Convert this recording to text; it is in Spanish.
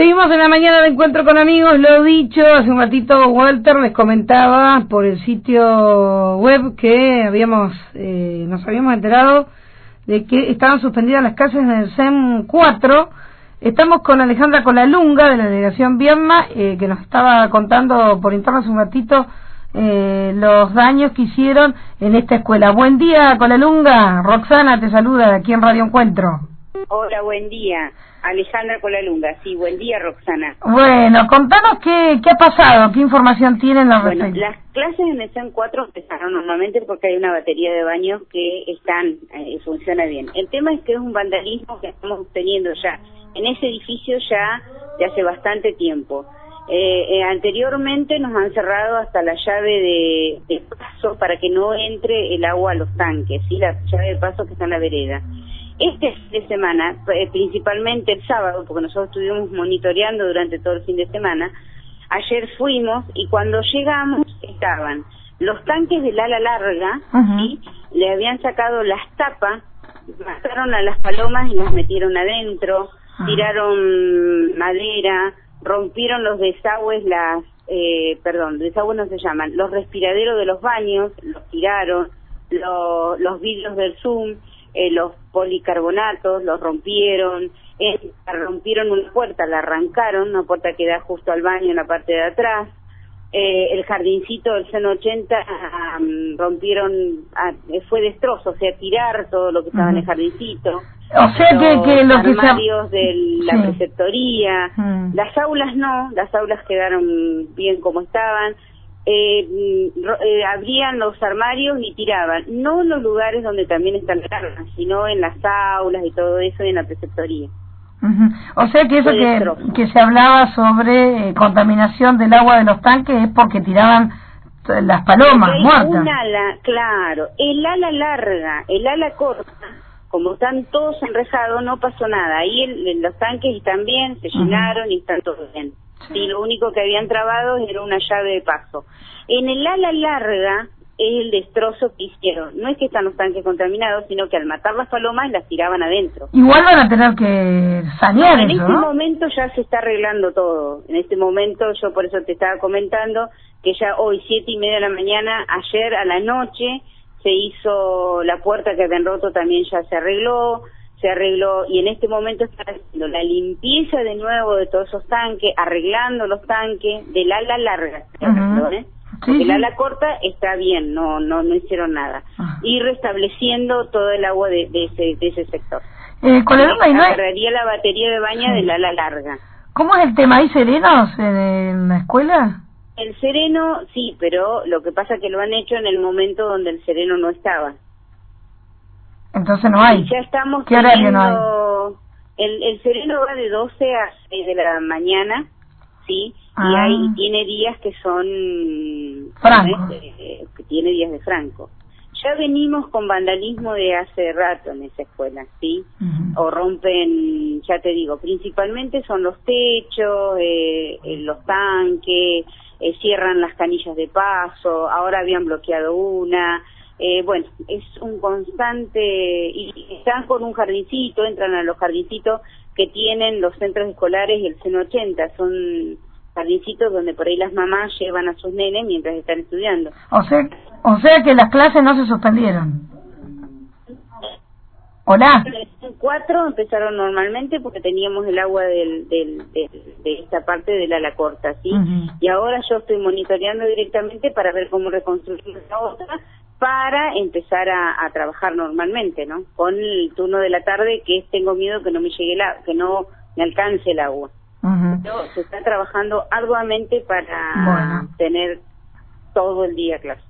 Seguimos en la mañana de encuentro con amigos, lo dicho, hace un ratito Walter les comentaba por el sitio web que habíamos, eh, nos habíamos enterado de que estaban suspendidas las clases en el SEM 4. Estamos con Alejandra Colalunga de la delegación Viedma, eh, que nos estaba contando por interno hace un ratito eh, los daños que hicieron en esta escuela. Buen día, Colalunga. Roxana te saluda aquí en Radio Encuentro. Hola, buen día. Alejandra Colalunga, sí, buen día Roxana. Bueno, contanos qué, qué ha pasado, qué información tienen la Bueno, las clases en el CEN 4 empezaron normalmente porque hay una batería de baños que están, eh, funciona bien. El tema es que es un vandalismo que estamos teniendo ya en ese edificio ya de hace bastante tiempo. Eh, eh, anteriormente nos han cerrado hasta la llave de, de, paso para que no entre el agua a los tanques, ¿sí? la llave de paso que está en la vereda. Este fin de semana, eh, principalmente el sábado, porque nosotros estuvimos monitoreando durante todo el fin de semana, ayer fuimos y cuando llegamos estaban los tanques del ala larga, le habían sacado las tapas, mataron a las palomas y las metieron adentro, tiraron madera, rompieron los desagües, las, eh, perdón, desagües no se llaman, los respiraderos de los baños, los tiraron, los vidrios del Zoom, eh, los policarbonatos, los rompieron, eh, rompieron una puerta, la arrancaron, una puerta que da justo al baño en la parte de atrás, eh, el jardincito del seno 80 rompieron, ah, fue destrozo, o sea, tirar todo lo que estaba en el jardincito. O sea que, que los armarios de la preceptoría, las aulas no, las aulas quedaron bien como estaban, eh, eh, abrían los armarios y tiraban, no en los lugares donde también están las armas, sino en las aulas y todo eso y en la preceptoría. O sea que eso que, que, se hablaba sobre eh, contaminación del agua de los tanques es porque tiraban las palomas muertas. Un ala, claro, el ala larga, el ala corta, como están todos enrejados, no pasó nada. Ahí el, los tanques también se llenaron y están todos bien. Sí, lo único que habían trabado era una llave de paso. En el ala larga es el destrozo que hicieron. No es que están los tanques contaminados, sino que al matar las palomas las tiraban adentro. Igual van a tener que sanear En este momento ya se está arreglando todo. En este momento, yo por eso te estaba comentando que ya hoy, siete y media de la mañana, ayer a la noche, se hizo la puerta que habían roto, también ya se arregló se arregló y en este momento está haciendo la limpieza de nuevo de todos esos tanques, arreglando los tanques del ala larga, ¿eh? el ala corta está bien, no no no hicieron nada ah. y restableciendo todo el agua de, ese de ese sector. Eh, ¿Cuál Agarraría la batería de baña del ala larga. ¿Cómo es el tema? ¿Hay serenos en, la escuela? El sereno sí, pero lo que pasa es que lo han hecho en el momento donde el sereno no estaba. Entonces no hay. ya estamos ¿Qué horario no hay? El, el sereno va de 12 a 6 de la mañana, ¿sí? Y ah. hay, tiene días que son... Franco. Eh, que tiene días de franco. Ya venimos con vandalismo de hace rato en esa escuela, ¿sí? O rompen, ya te digo, principalmente son los techos, eh, eh los tanques, eh, cierran las canillas de paso, ahora habían bloqueado una, eh, bueno, es un constante, y están con un jardincito, entran a los jardincitos que tienen los centros escolares y el seno 80, son jardincitos donde por ahí las mamás llevan a sus nenes mientras están estudiando. O sea, o sea que las clases no se suspendieron. Hola. Cuatro empezaron normalmente porque teníamos el agua del, del, de esta parte del ala corta, ¿sí? Y ahora yo estoy monitoreando directamente para ver cómo reconstruir la otra para empezar a, trabajar normalmente, ¿no? Con el turno de la tarde que es tengo miedo que no me llegue la, que no me alcance el agua. se está trabajando arduamente para tener todo el día clase.